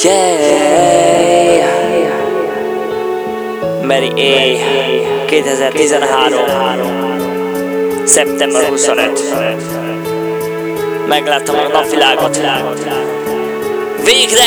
Yeah. Mary A. 2013. Szeptember 25. Megláttam a napvilágot. Végre!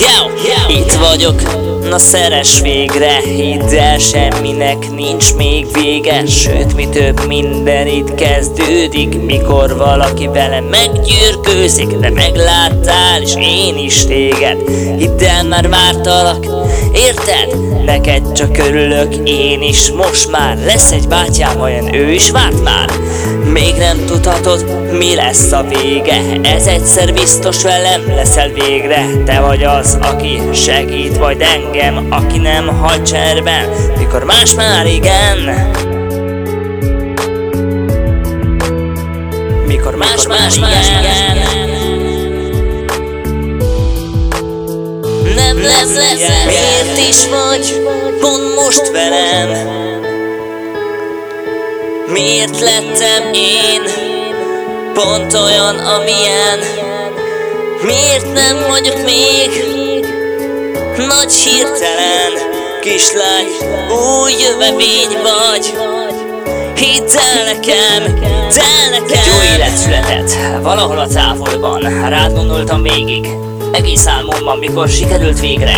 Yo! Itt vagyok, na szeres végre Hidd el, semminek nincs még vége. Sőt, mi több minden itt kezdődik Mikor valaki velem meggyűrkőzik De megláttál, és én is téged. Hidd el, már vártalak, érted? Neked csak örülök, én is. Most már Lesz egy bátyám, olyan ő is várt már Még nem tudhatod, mi lesz a vége. Ez egyszer biztos velem leszel végre. Te vagy az, aki segít majd engem Aki nem hagy cserben, mikor más már igen. Mikor más más már igen. Nem lesz, lesz, miért is vagy? Pont most velem Miért lettem én? Pont olyan, amilyen. Miért nem vagyok még nagy hirtelen Kislány, új jövevény vagy. Hidd el nekem, el nekem. Egy élet született, valahol a távolban. Rád gondoltam végig, egész álmomban Mikor sikerült végre.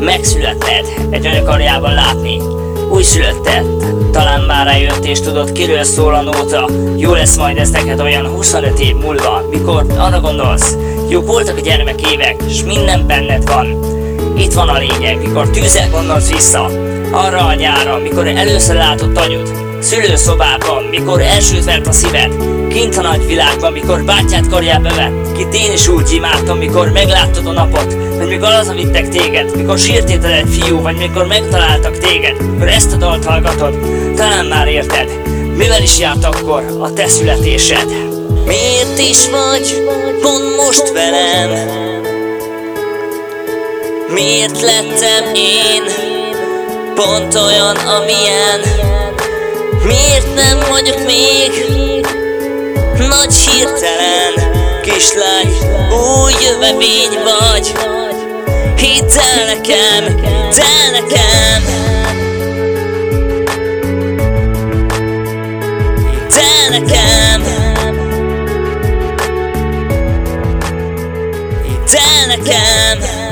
Megszületned, egy anyakarjában látni. Újszülöttet, talán már rájött és tudod kiről szól a nóta. Jó lesz majd ez neked olyan 25 év múlva Mikor arra gondolsz, jók voltak a gyermek évek S minden benned van. Itt van a lényeg, mikor tűzzel gondolsz vissza. Arra a nyára, mikor először látott anyud Szülőszobában, mikor elsőt vert a szíved Kint a nagy világban, mikor bátyát karjába vett Kit én is úgy imádtam, mikor megláttad a napot Vagy mikor az vittek téged Mikor sírtéted egy fiú, vagy mikor megtaláltak téged Mikor ezt a dalt hallgatod, talán már érted Mivel is járt akkor a te születésed. Miért is vagy pont most velem? Miért lettem én pont olyan, amilyen Miért nem vagyok még nagy hirtelen kislány? Új jövevény vagy. Hidd el nekem, de nekem. De nekem. De nekem, de nekem.